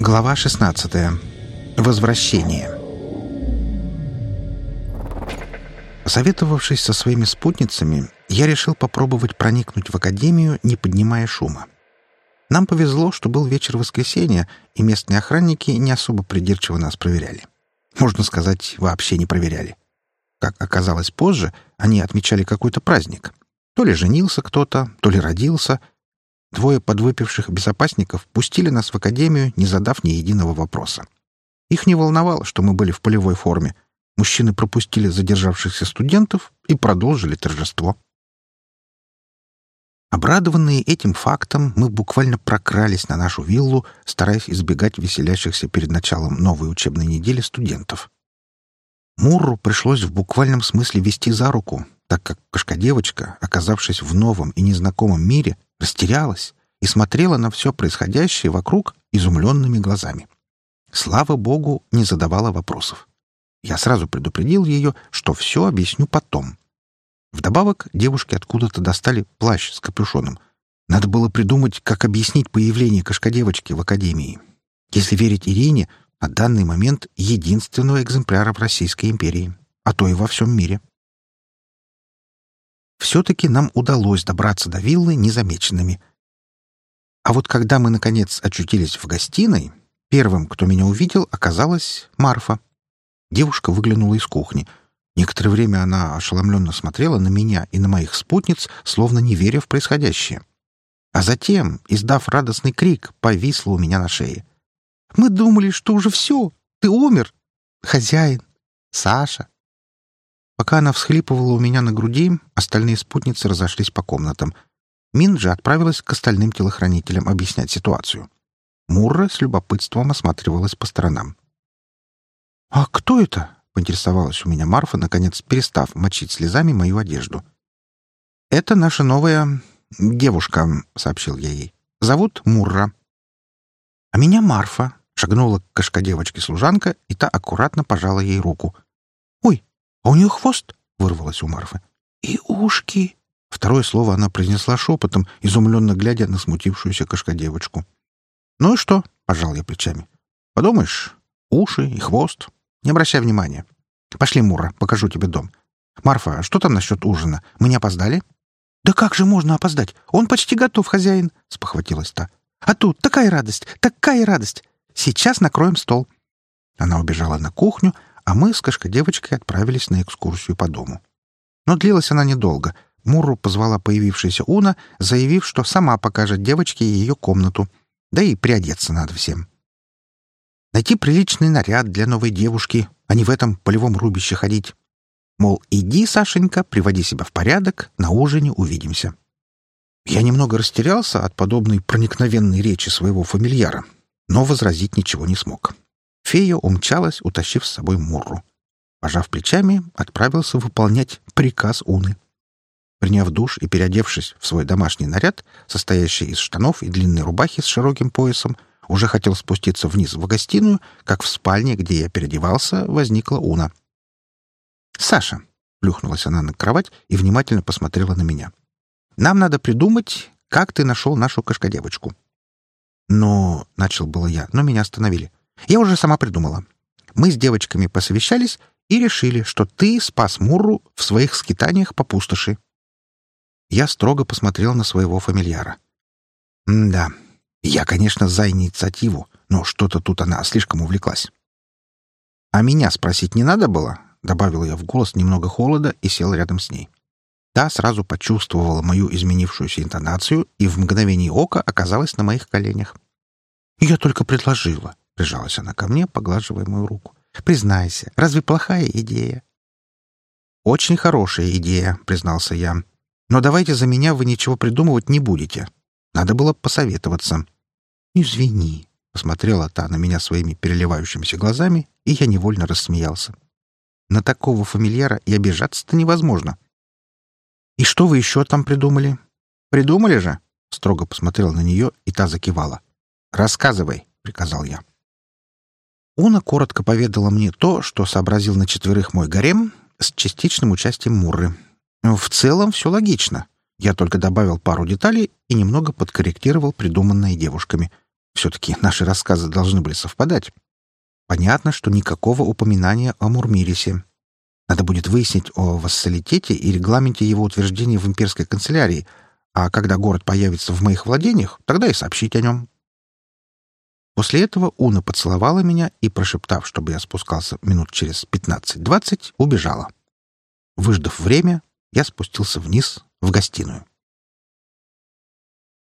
Глава 16. Возвращение. Посоветовавшись со своими спутницами, я решил попробовать проникнуть в академию, не поднимая шума. Нам повезло, что был вечер воскресенья, и местные охранники не особо придирчиво нас проверяли. Можно сказать, вообще не проверяли. Как оказалось позже, они отмечали какой-то праздник. То ли женился кто-то, то ли родился — Двое подвыпивших безопасников пустили нас в академию, не задав ни единого вопроса. Их не волновало, что мы были в полевой форме. Мужчины пропустили задержавшихся студентов и продолжили торжество. Обрадованные этим фактом, мы буквально прокрались на нашу виллу, стараясь избегать веселящихся перед началом новой учебной недели студентов. Мурру пришлось в буквальном смысле вести за руку, так как кошка-девочка, оказавшись в новом и незнакомом мире, растерялась и смотрела на все происходящее вокруг изумленными глазами. Слава богу, не задавала вопросов. Я сразу предупредил ее, что все объясню потом. Вдобавок девушки откуда-то достали плащ с капюшоном. Надо было придумать, как объяснить появление кошкодевочки в академии. Если верить Ирине, на данный момент единственного экземпляра в Российской империи, а то и во всем мире. Все-таки нам удалось добраться до виллы незамеченными. А вот когда мы, наконец, очутились в гостиной, первым, кто меня увидел, оказалась Марфа. Девушка выглянула из кухни. Некоторое время она ошеломленно смотрела на меня и на моих спутниц, словно не веря в происходящее. А затем, издав радостный крик, повисла у меня на шее. «Мы думали, что уже все! Ты умер! Хозяин! Саша!» Пока она всхлипывала у меня на груди, остальные спутницы разошлись по комнатам. Мин же отправилась к остальным телохранителям объяснять ситуацию. Мурра с любопытством осматривалась по сторонам. «А кто это?» — поинтересовалась у меня Марфа, наконец перестав мочить слезами мою одежду. «Это наша новая девушка», — сообщил я ей. «Зовут Мурра». «А меня Марфа», — шагнула к кошка-девочке-служанка, и та аккуратно пожала ей руку. «Ой, «А у нее хвост?» — вырвалось у Марфы. «И ушки!» Второе слово она произнесла шепотом, изумленно глядя на смутившуюся кошкодевочку. «Ну и что?» — пожал я плечами. «Подумаешь, уши и хвост. Не обращай внимания. Пошли, Мура, покажу тебе дом. Марфа, а что там насчет ужина? Мы не опоздали?» «Да как же можно опоздать? Он почти готов, хозяин!» — спохватилась та. «А тут такая радость, такая радость! Сейчас накроем стол!» Она убежала на кухню, а мы с кошкой-девочкой отправились на экскурсию по дому. Но длилась она недолго. Муру позвала появившаяся Уна, заявив, что сама покажет девочке ее комнату. Да и приодеться надо всем. Найти приличный наряд для новой девушки, а не в этом полевом рубище ходить. Мол, иди, Сашенька, приводи себя в порядок, на ужине увидимся. Я немного растерялся от подобной проникновенной речи своего фамильяра, но возразить ничего не смог. Фея умчалась, утащив с собой Мурру. Пожав плечами, отправился выполнять приказ Уны. Приняв душ и переодевшись в свой домашний наряд, состоящий из штанов и длинной рубахи с широким поясом, уже хотел спуститься вниз в гостиную, как в спальне, где я переодевался, возникла Уна. «Саша!» — плюхнулась она на кровать и внимательно посмотрела на меня. «Нам надо придумать, как ты нашел нашу кошкодевочку». «Но...» — начал было я, но меня остановили. Я уже сама придумала. Мы с девочками посовещались и решили, что ты спас Мурру в своих скитаниях по пустоши. Я строго посмотрел на своего фамильяра. да, я, конечно, за инициативу, но что-то тут она слишком увлеклась. «А меня спросить не надо было?» — добавил я в голос немного холода и сел рядом с ней. Та сразу почувствовала мою изменившуюся интонацию и в мгновение ока оказалась на моих коленях. «Я только предложила. Прижалась она ко мне, поглаживая мою руку. «Признайся, разве плохая идея?» «Очень хорошая идея», — признался я. «Но давайте за меня вы ничего придумывать не будете. Надо было посоветоваться». «Извини», — посмотрела та на меня своими переливающимися глазами, и я невольно рассмеялся. «На такого фамильяра и обижаться-то невозможно». «И что вы еще там придумали?» «Придумали же?» — строго посмотрел на нее, и та закивала. «Рассказывай», — приказал я. Уна коротко поведала мне то, что сообразил на четверых мой гарем с частичным участием Мурры. В целом все логично. Я только добавил пару деталей и немного подкорректировал придуманное девушками. Все-таки наши рассказы должны были совпадать. Понятно, что никакого упоминания о Мурмирисе. Надо будет выяснить о вассалитете и регламенте его утверждения в имперской канцелярии, а когда город появится в моих владениях, тогда и сообщить о нем. После этого Уна поцеловала меня и, прошептав, чтобы я спускался минут через 15-20, убежала. Выждав время, я спустился вниз в гостиную.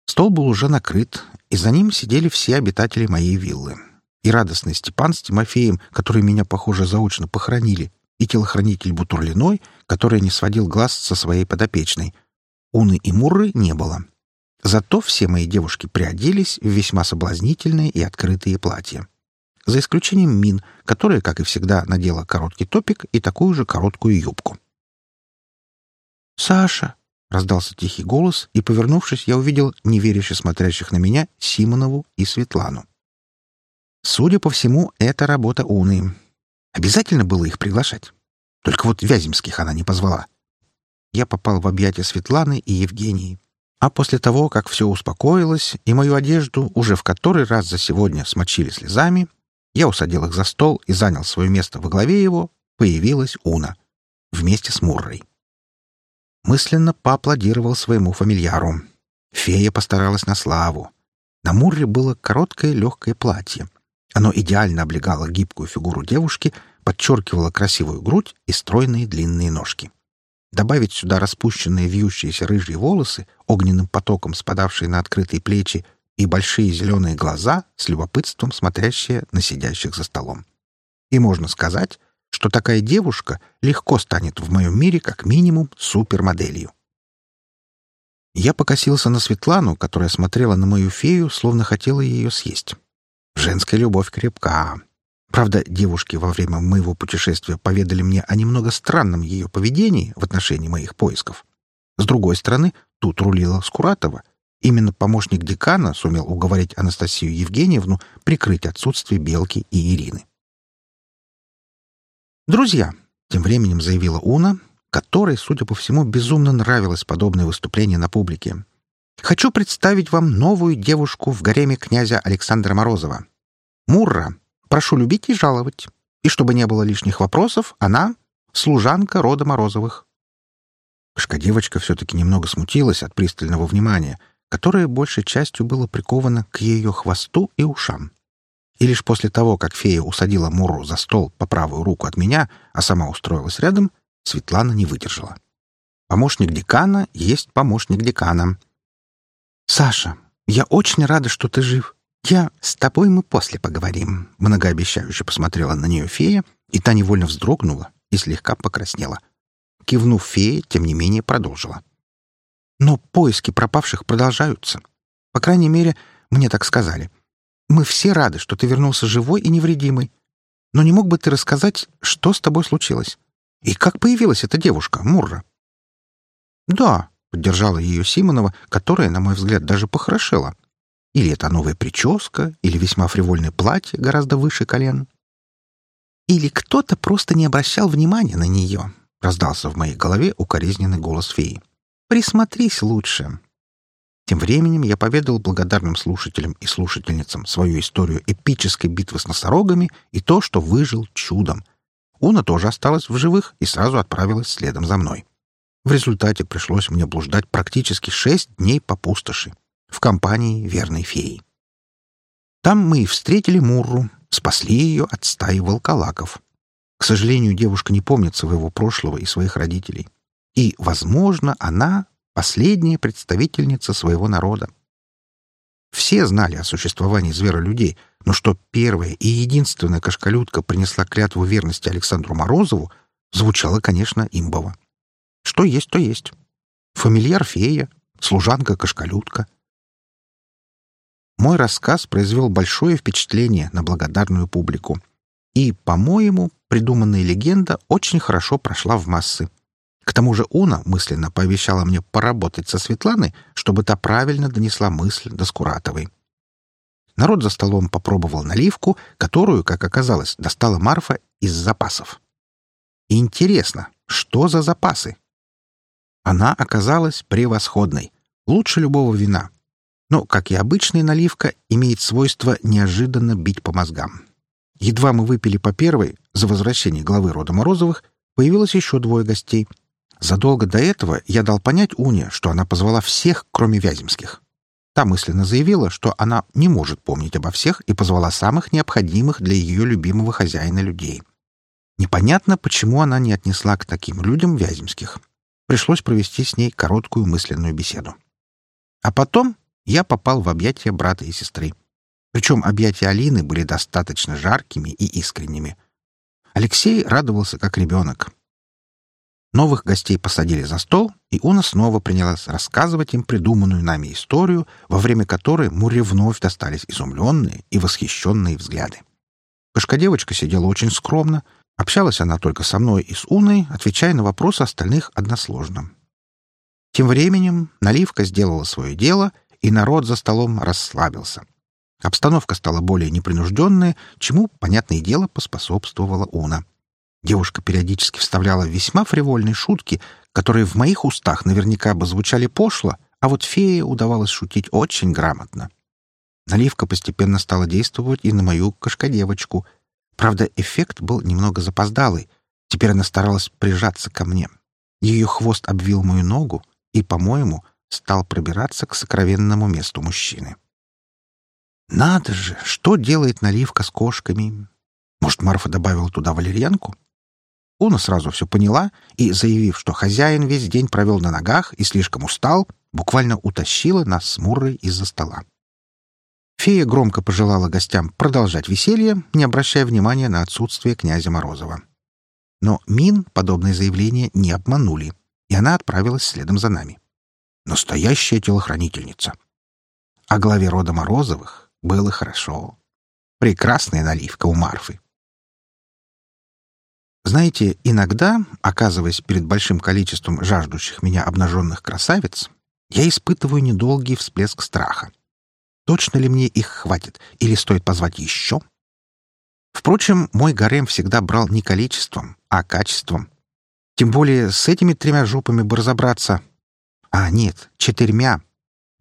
Стол был уже накрыт, и за ним сидели все обитатели моей виллы. И радостный Степан с Тимофеем, которые меня, похоже, заочно похоронили, и телохранитель Бутурлиной, который не сводил глаз со своей подопечной. Уны и Мурры не было. Зато все мои девушки приоделись в весьма соблазнительные и открытые платья. За исключением Мин, которая, как и всегда, надела короткий топик и такую же короткую юбку. «Саша!» — раздался тихий голос, и, повернувшись, я увидел неверяще смотрящих на меня Симонову и Светлану. Судя по всему, это работа Уны. Обязательно было их приглашать. Только вот Вяземских она не позвала. Я попал в объятия Светланы и Евгении. А после того, как все успокоилось, и мою одежду уже в который раз за сегодня смочили слезами, я усадил их за стол и занял свое место во главе его, появилась Уна вместе с Муррой. Мысленно поаплодировал своему фамильяру. Фея постаралась на славу. На Мурре было короткое легкое платье. Оно идеально облегало гибкую фигуру девушки, подчеркивало красивую грудь и стройные длинные ножки. Добавить сюда распущенные вьющиеся рыжие волосы, огненным потоком спадавшие на открытые плечи, и большие зеленые глаза, с любопытством смотрящие на сидящих за столом. И можно сказать, что такая девушка легко станет в моем мире как минимум супермоделью. Я покосился на Светлану, которая смотрела на мою фею, словно хотела ее съесть. Женская любовь крепка. Правда, девушки во время моего путешествия поведали мне о немного странном ее поведении в отношении моих поисков. С другой стороны, тут рулила Скуратова. Именно помощник декана сумел уговорить Анастасию Евгеньевну прикрыть отсутствие Белки и Ирины. «Друзья», — тем временем заявила Уна, которой, судя по всему, безумно нравилось подобное выступление на публике. Хочу представить вам новую девушку в гареме князя Александра Морозова. Мурра. Прошу любить и жаловать. И чтобы не было лишних вопросов, она — служанка рода Морозовых. Кошка-девочка все-таки немного смутилась от пристального внимания, которое большей частью было приковано к ее хвосту и ушам. И лишь после того, как фея усадила Муру за стол по правую руку от меня, а сама устроилась рядом, Светлана не выдержала. Помощник декана есть помощник декана — «Саша, я очень рада, что ты жив. Я... С тобой мы после поговорим», — многообещающе посмотрела на нее фея, и та невольно вздрогнула и слегка покраснела. Кивнув фее, тем не менее продолжила. «Но поиски пропавших продолжаются. По крайней мере, мне так сказали. Мы все рады, что ты вернулся живой и невредимый. Но не мог бы ты рассказать, что с тобой случилось? И как появилась эта девушка, Мурра?» «Да», Поддержала ее Симонова, которая, на мой взгляд, даже похорошела. Или это новая прическа, или весьма фривольное платье гораздо выше колен. Или кто-то просто не обращал внимания на нее, раздался в моей голове укоризненный голос феи. Присмотрись лучше. Тем временем я поведал благодарным слушателям и слушательницам свою историю эпической битвы с носорогами и то, что выжил чудом. Уна тоже осталась в живых и сразу отправилась следом за мной. В результате пришлось мне блуждать практически шесть дней по пустоши в компании верной феи. Там мы и встретили Мурру, спасли ее от стаи волколаков. К сожалению, девушка не помнит своего прошлого и своих родителей. И, возможно, она — последняя представительница своего народа. Все знали о существовании зверолюдей, но что первая и единственная кошкалютка принесла клятву верности Александру Морозову, звучало, конечно, имбово. Что есть, то есть. Фамильяр фея, служанка-кошкалютка. Мой рассказ произвел большое впечатление на благодарную публику. И, по-моему, придуманная легенда очень хорошо прошла в массы. К тому же Уна мысленно пообещала мне поработать со Светланой, чтобы та правильно донесла мысль до Скуратовой. Народ за столом попробовал наливку, которую, как оказалось, достала Марфа из запасов. Интересно, что за запасы? Она оказалась превосходной, лучше любого вина. Но, как и обычная наливка, имеет свойство неожиданно бить по мозгам. Едва мы выпили по первой, за возвращение главы рода Морозовых, появилось еще двое гостей. Задолго до этого я дал понять Уне, что она позвала всех, кроме Вяземских. Та мысленно заявила, что она не может помнить обо всех и позвала самых необходимых для ее любимого хозяина людей. Непонятно, почему она не отнесла к таким людям Вяземских. Пришлось провести с ней короткую мысленную беседу. А потом я попал в объятия брата и сестры. Причем объятия Алины были достаточно жаркими и искренними. Алексей радовался как ребенок. Новых гостей посадили за стол, и Уна снова принялась рассказывать им придуманную нами историю, во время которой Муре вновь достались изумленные и восхищенные взгляды. Кошка-девочка сидела очень скромно, общалась она только со мной и с Уной, отвечая на вопросы остальных односложно. Тем временем наливка сделала свое дело, и народ за столом расслабился. Обстановка стала более непринужденная, чему, понятное дело, поспособствовала Уна. Девушка периодически вставляла весьма фривольные шутки, которые в моих устах наверняка бы звучали пошло, а вот фее удавалось шутить очень грамотно. Наливка постепенно стала действовать и на мою кошкодевочку. Правда, эффект был немного запоздалый. Теперь она старалась прижаться ко мне. Ее хвост обвил мою ногу и, по-моему, стал пробираться к сокровенному месту мужчины. Надо же, что делает наливка с кошками? Может, Марфа добавила туда валерьянку? Уна сразу все поняла и, заявив, что хозяин весь день провел на ногах и слишком устал, буквально утащила нас с Муррой из-за стола. Фея громко пожелала гостям продолжать веселье, не обращая внимания на отсутствие князя Морозова. Но Мин подобное заявление не обманули, и она отправилась следом за нами. Настоящая телохранительница. О главе рода Морозовых было хорошо. Прекрасная наливка у Марфы. Знаете, иногда, оказываясь перед большим количеством жаждущих меня обнаженных красавиц, я испытываю недолгий всплеск страха. Точно ли мне их хватит, или стоит позвать еще? Впрочем, мой гарем всегда брал не количеством, а качеством. Тем более с этими тремя жопами бы разобраться. А нет, четырьмя.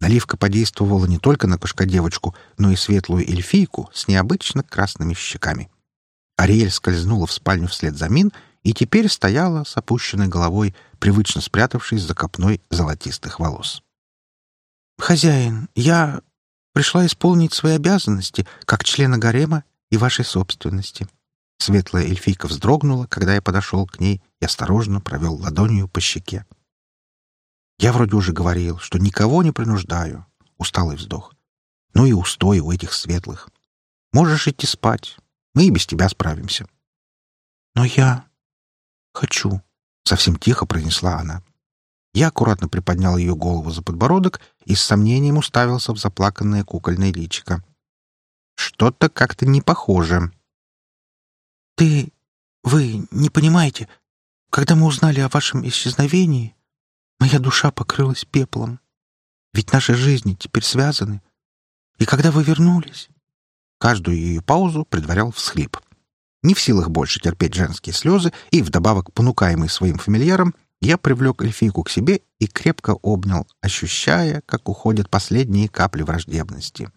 Наливка подействовала не только на кошка-девочку, но и светлую эльфийку с необычно красными щеками. Ариэль скользнула в спальню вслед за Мин и теперь стояла с опущенной головой, привычно спрятавшись за копной золотистых волос. «Хозяин, я пришла исполнить свои обязанности как члена гарема и вашей собственности». Светлая эльфийка вздрогнула, когда я подошел к ней и осторожно провел ладонью по щеке. «Я вроде уже говорил, что никого не принуждаю». Усталый вздох. «Ну и устой у этих светлых. Можешь идти спать. Мы и без тебя справимся. Но я хочу, — совсем тихо произнесла она. Я аккуратно приподнял ее голову за подбородок и с сомнением уставился в заплаканное кукольное личико. Что-то как-то не похоже. «Ты... вы не понимаете, когда мы узнали о вашем исчезновении, моя душа покрылась пеплом. Ведь наши жизни теперь связаны. И когда вы вернулись, Каждую ее паузу предварял всхлип. Не в силах больше терпеть женские слезы и, вдобавок понукаемый своим фамильяром, я привлек эльфийку к себе и крепко обнял, ощущая, как уходят последние капли враждебности.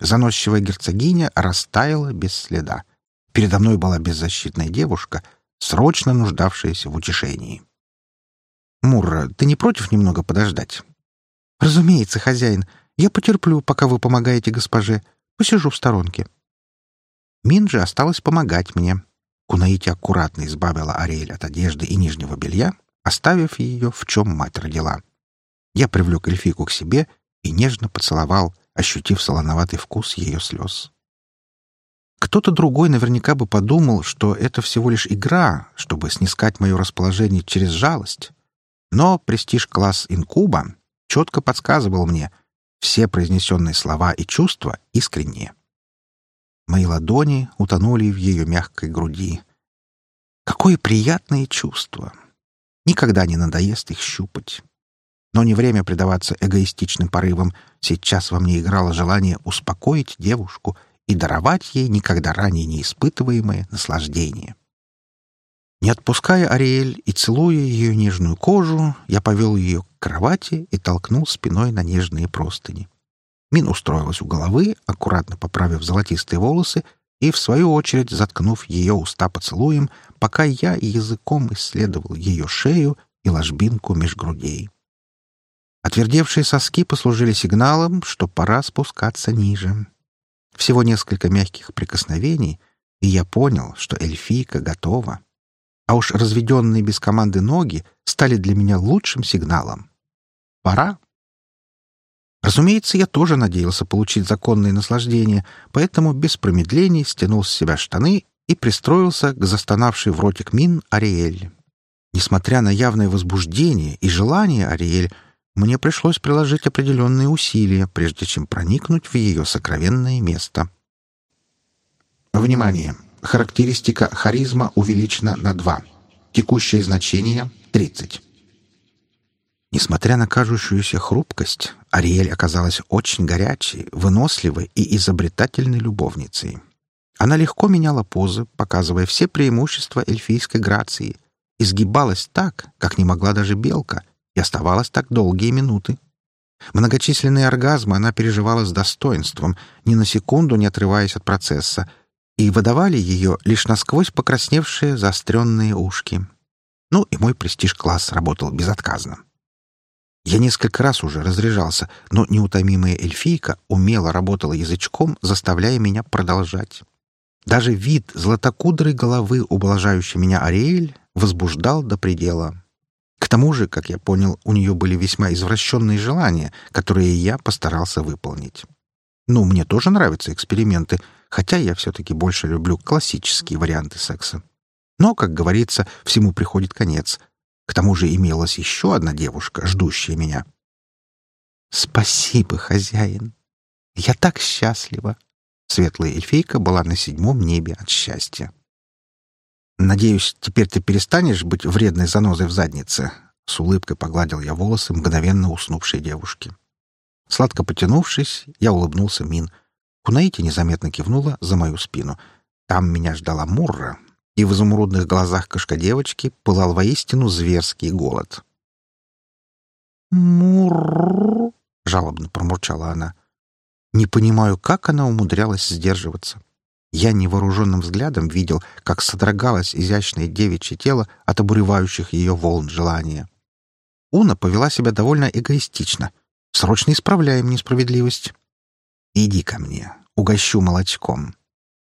Заносчивая герцогиня растаяла без следа. Передо мной была беззащитная девушка, срочно нуждавшаяся в утешении. «Мурра, ты не против немного подождать?» «Разумеется, хозяин. Я потерплю, пока вы помогаете госпоже. Посижу в сторонке. Мин же осталось помогать мне. Кунаити аккуратно избавила Ариэль от одежды и нижнего белья, оставив ее, в чем мать родила. Я привлек эльфийку к себе и нежно поцеловал, ощутив солоноватый вкус ее слез. Кто-то другой наверняка бы подумал, что это всего лишь игра, чтобы снискать мое расположение через жалость. Но престиж-класс инкуба четко подсказывал мне — все произнесенные слова и чувства искренние. Мои ладони утонули в ее мягкой груди. Какое приятное чувство! Никогда не надоест их щупать. Но не время предаваться эгоистичным порывам. Сейчас во мне играло желание успокоить девушку и даровать ей никогда ранее не испытываемое наслаждение. Не отпуская Ариэль и целуя ее нежную кожу, я повел ее к кровати и толкнул спиной на нежные простыни. Мин устроилась у головы, аккуратно поправив золотистые волосы и, в свою очередь, заткнув ее уста поцелуем, пока я языком исследовал ее шею и ложбинку меж грудей. Отвердевшие соски послужили сигналом, что пора спускаться ниже. Всего несколько мягких прикосновений, и я понял, что эльфийка готова. А уж разведенные без команды ноги стали для меня лучшим сигналом. Пора. Разумеется, я тоже надеялся получить законное наслаждение, поэтому без промедлений стянул с себя штаны и пристроился к застонавшей в ротик мин Ариэль. Несмотря на явное возбуждение и желание Ариэль, мне пришлось приложить определенные усилия, прежде чем проникнуть в ее сокровенное место. Внимание! Характеристика харизма увеличена на 2. Текущее значение — 30. Несмотря на кажущуюся хрупкость, Ариэль оказалась очень горячей, выносливой и изобретательной любовницей. Она легко меняла позы, показывая все преимущества эльфийской грации, изгибалась так, как не могла даже белка, и оставалась так долгие минуты. Многочисленные оргазмы она переживала с достоинством, ни на секунду не отрываясь от процесса, и выдавали ее лишь насквозь покрасневшие заостренные ушки. Ну и мой престиж-класс работал безотказно. Я несколько раз уже разряжался, но неутомимая эльфийка умело работала язычком, заставляя меня продолжать. Даже вид златокудрой головы, ублажающей меня Ариэль, возбуждал до предела. К тому же, как я понял, у нее были весьма извращенные желания, которые я постарался выполнить. Ну, мне тоже нравятся эксперименты, хотя я все-таки больше люблю классические варианты секса. Но, как говорится, всему приходит конец — к тому же имелась еще одна девушка, ждущая меня. «Спасибо, хозяин! Я так счастлива!» Светлая эльфийка была на седьмом небе от счастья. «Надеюсь, теперь ты перестанешь быть вредной занозой в заднице?» С улыбкой погладил я волосы мгновенно уснувшей девушки. Сладко потянувшись, я улыбнулся Мин. Кунаити незаметно кивнула за мою спину. Там меня ждала Мурра, и в изумрудных глазах кошка-девочки пылал воистину зверский голод. «Мурр!» — жалобно промурчала она. Не понимаю, как она умудрялась сдерживаться. Я невооруженным взглядом видел, как содрогалось изящное девичье тело от обуревающих ее волн желания. Уна повела себя довольно эгоистично. Срочно исправляем несправедливость. «Иди ко мне, угощу молочком».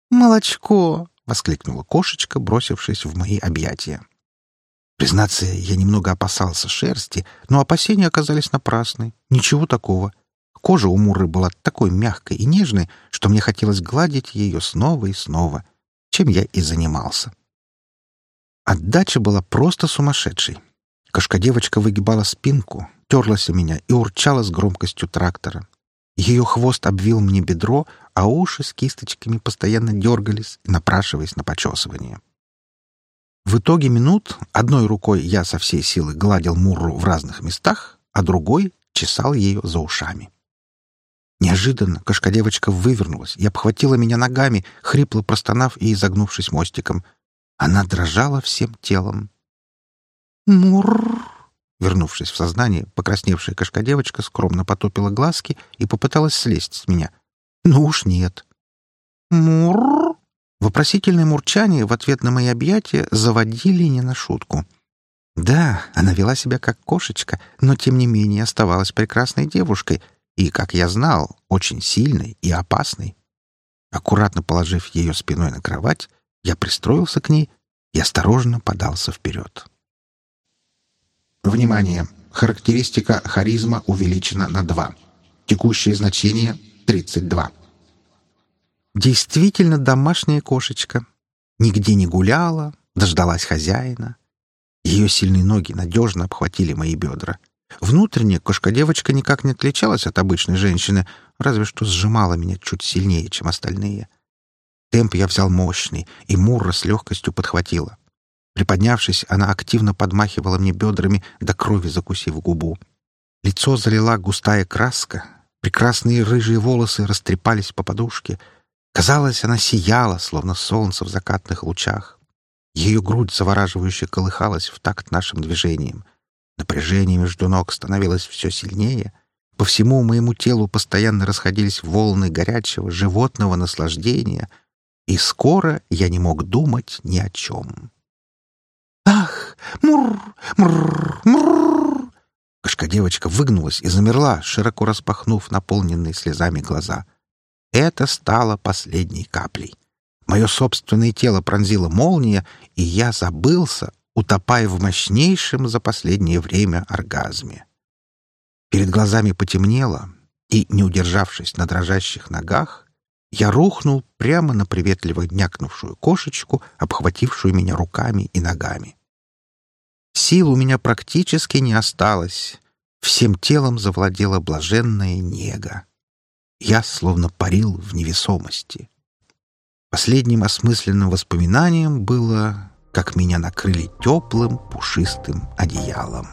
«Молочко!» — воскликнула кошечка, бросившись в мои объятия. Признаться, я немного опасался шерсти, но опасения оказались напрасны. Ничего такого. Кожа у Муры была такой мягкой и нежной, что мне хотелось гладить ее снова и снова, чем я и занимался. Отдача была просто сумасшедшей. Кошка-девочка выгибала спинку, терлась о меня и урчала с громкостью трактора. Ее хвост обвил мне бедро, а уши с кисточками постоянно дергались, напрашиваясь на почесывание. В итоге минут одной рукой я со всей силы гладил Мурру в разных местах, а другой чесал ее за ушами. Неожиданно кошка-девочка вывернулась и обхватила меня ногами, хрипло простонав и изогнувшись мостиком. Она дрожала всем телом. «Мурр!» Вернувшись в сознание, покрасневшая кошка-девочка скромно потопила глазки и попыталась слезть с меня. «Ну уж нет». «Мурр!» Вопросительное мурчание в ответ на мои объятия заводили не на шутку. Да, она вела себя как кошечка, но тем не менее оставалась прекрасной девушкой и, как я знал, очень сильной и опасной. Аккуратно положив ее спиной на кровать, я пристроился к ней и осторожно подался вперед. Внимание! Характеристика харизма увеличена на 2. Текущее значение — 32. Действительно домашняя кошечка. Нигде не гуляла, дождалась хозяина. Ее сильные ноги надежно обхватили мои бедра. Внутренне кошка-девочка никак не отличалась от обычной женщины, разве что сжимала меня чуть сильнее, чем остальные. Темп я взял мощный, и Мурра с легкостью подхватила. Приподнявшись, она активно подмахивала мне бедрами, до крови закусив губу. Лицо залила густая краска, прекрасные рыжие волосы растрепались по подушке. Казалось, она сияла, словно солнце в закатных лучах. Ее грудь завораживающе колыхалась в такт нашим движением. Напряжение между ног становилось все сильнее. По всему моему телу постоянно расходились волны горячего животного наслаждения, и скоро я не мог думать ни о чем. «Ах! Мур! Мур! Мур!» Кошка-девочка выгнулась и замерла, широко распахнув наполненные слезами глаза. Это стало последней каплей. Мое собственное тело пронзила молния, и я забылся, утопая в мощнейшем за последнее время оргазме. Перед глазами потемнело, и, не удержавшись на дрожащих ногах, я рухнул прямо на приветливо днякнувшую кошечку, обхватившую меня руками и ногами. Сил у меня практически не осталось. Всем телом завладела блаженная нега. Я словно парил в невесомости. Последним осмысленным воспоминанием было, как меня накрыли теплым пушистым одеялом.